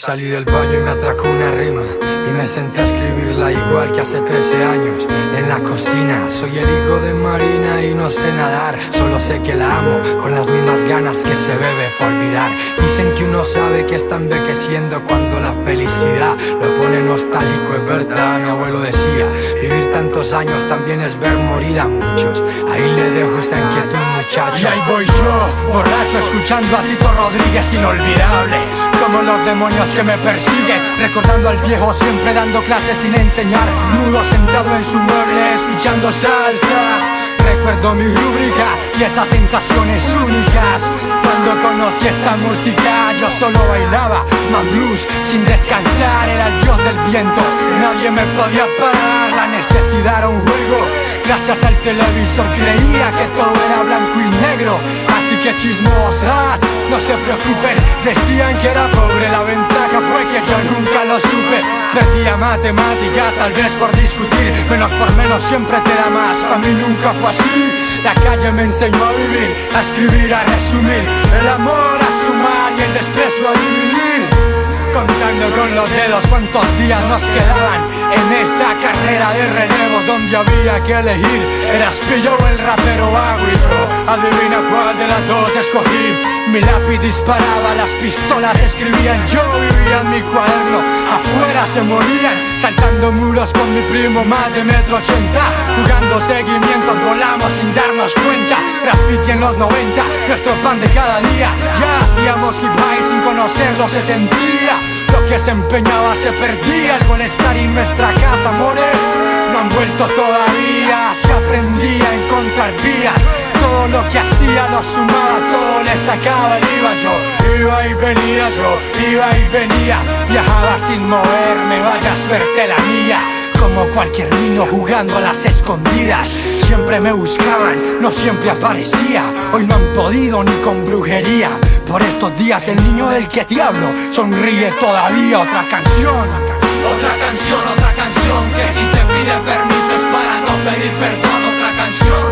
Salí del baño y me atracó una rima y me senté a escribirla igual que hace 13 años en la cocina. Soy el hijo de Marina y no sé nadar, solo sé que la amo con las mismas ganas que se bebe por olvidar. Dicen que uno sabe que está envejeciendo cuando la felicidad lo pone nostálgico, es verdad, mi abuelo decía, vivir tantos años también es ver morir a muchos. Ahí le dejo esa inquietud muchacho. Y ahí voy yo, borracho, escuchando a Tito Rodríguez inolvidable los demonios que me persiguen Recordando al viejo siempre dando clases sin enseñar Nudo sentado en su mueble escuchando salsa Recuerdo mi rúbrica y esas sensaciones únicas. Cuando conocí esta música yo solo bailaba Man blues sin descansar Era el dios del viento, nadie me podía parar La necesidad era un juego. Gracias al televisor creía que todo era blanco y negro que chismosas, no se preocupen Decían que era pobre, la ventaja fue que yo nunca lo supe. Perdía matemáticas, tal vez por discutir. Menos por menos siempre te da más, para mí nunca fue así. La calle me enseñó a vivir, a escribir, a resumir. El amor a sumar y el desprecio a dividir. Contando con los dedos cuántos días nos quedaban en esta carrera de relevos donde había que elegir. Eras pillo o el rapero agüito. Adivina cuál de las dos escogí. Mi lápiz disparaba, las pistolas escribían. Yo vivía en mi cuaderno, afuera se morían. Saltando muros con mi primo, más de metro ochenta. Jugando seguimientos, volamos sin darnos cuenta. Graffiti en los 90, nuestro pan de cada día. Ya hacíamos hip sin conocerlo se sentía. Lo que se empeñaba se perdía, el estar en nuestra casa morir. No han vuelto todavía, se aprendía a encontrar vías. Todo lo que hacía lo sumaba, todo le sacaba el iba yo. Iba y venía yo, iba y venía. Viajaba sin moverme, vaya suerte la mía como cualquier niño jugando a las escondidas. Siempre me buscaban, no siempre aparecía. Hoy no han podido ni con brujería. Por estos días el niño del que te hablo sonríe todavía. Otra canción. Otra canción, otra canción que si te pide permiso es para no pedir perdón. Otra canción,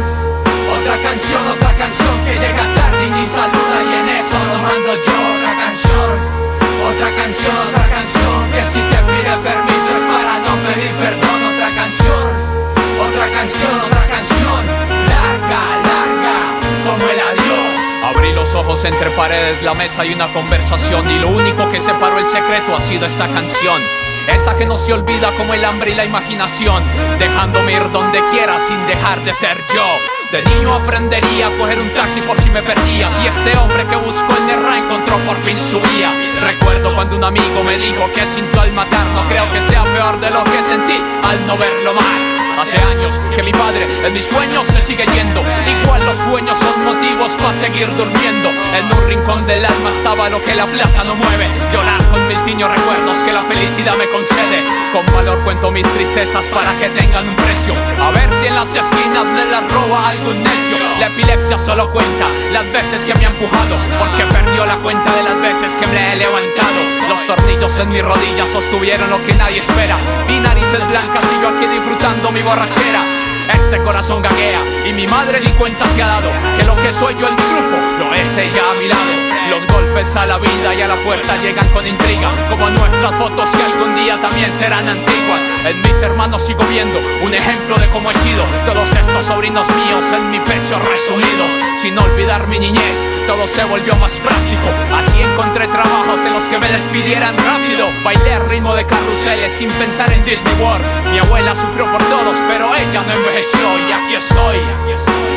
otra canción, otra canción que llega tarde y ni saluda y en eso lo mando yo. Otra canción, otra canción, otra canción que si te pide permiso es para no pedir perdón. Otra canción, otra canción, ojos entre paredes, la mesa y una conversación Y lo único que separó el secreto ha sido esta canción esa que no se olvida como el hambre y la imaginación, dejándome ir donde quiera sin dejar de ser yo. De niño aprendería a coger un taxi por si me perdía. Y este hombre que buscó en Nerra encontró por fin su guía. Recuerdo cuando un amigo me dijo que sintió al matar. No creo que sea peor de lo que sentí al no verlo más. Hace años que mi padre en mis sueños se sigue yendo. Igual los para seguir durmiendo. En un rincón del alma estaba lo que la plata no mueve. Llorar con mil tiños recuerdos que la felicidad me concede. Con valor cuento mis tristezas para que tengan un precio. A ver si en las esquinas me las roba algún necio. La epilepsia solo cuenta las veces que me ha empujado. Porque perdió la cuenta de las veces que me he levantado. Los tornillos en mis rodillas sostuvieron lo que nadie espera. Mi narices blancas y yo aquí disfrutando mi borrachera. Este corazón gaguea y mi madre ni cuenta se ha dado que lo que soy yo en mi grupo lo es ella a mi lado. Los golpes a la vida y a la puerta llegan con intriga, como nuestras fotos que algún día también serán antiguas. En mis hermanos sigo viendo un ejemplo de cómo he sido. Todos estos sobrinos míos en mi pecho resumidos, sin olvidar mi niñez. Todo se volvió más práctico. Así encontré trabajos en los que me despidieran rápido. Bailé ritmo de carruseles sin pensar en Disney World. Mi abuela sufrió por todos, pero ella no envejeció y aquí estoy,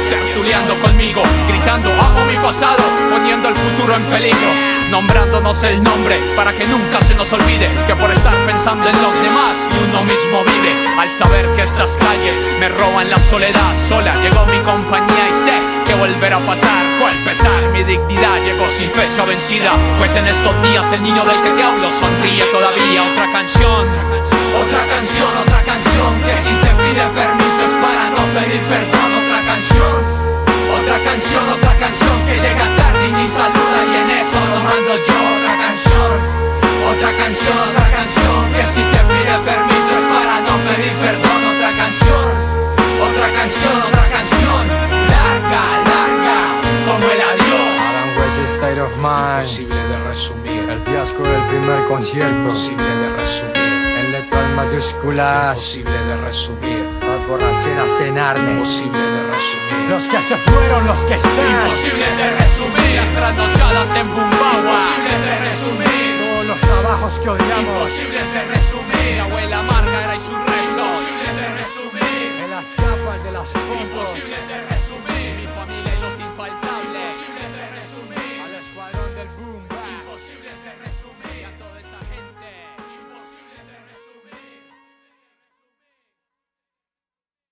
tertuleando conmigo, gritando amo mi pasado, poniendo el futuro en peligro, nombrándonos el nombre para que nunca se nos olvide que por estar pensando en los demás uno mismo vive. Al saber que estas calles me roban la soledad, sola llegó mi compañía y sé que volverá a pasar. Cual pesar, mi dignidad llegó sin fecha vencida, pues en estos días el niño del que te hablo sonríe todavía. Otra canción, otra canción, otra canción Que si te pide permiso es para no pedir perdón. Otra canción, otra canción, otra canción Que llega tarde y ni saluda y en eso lo mando yo. Otra canción, otra canción, otra canción Que si te pide permiso es para no pedir perdón. Otra canción, otra canción, otra canción Larga, larga, como el adiós. State of Mind, imposible de resumir. El fiasco del primer concierto, imposible de resumir. Mayúsculas. Imposible de resumir. Las borracheras en arnes. Imposible de resumir. Los que se fueron, los que están. Imposible de resumir Las trasnochadas en Bumbagua. Imposible de resumir Todos los trabajos que odiamos. Imposible de Mi resumir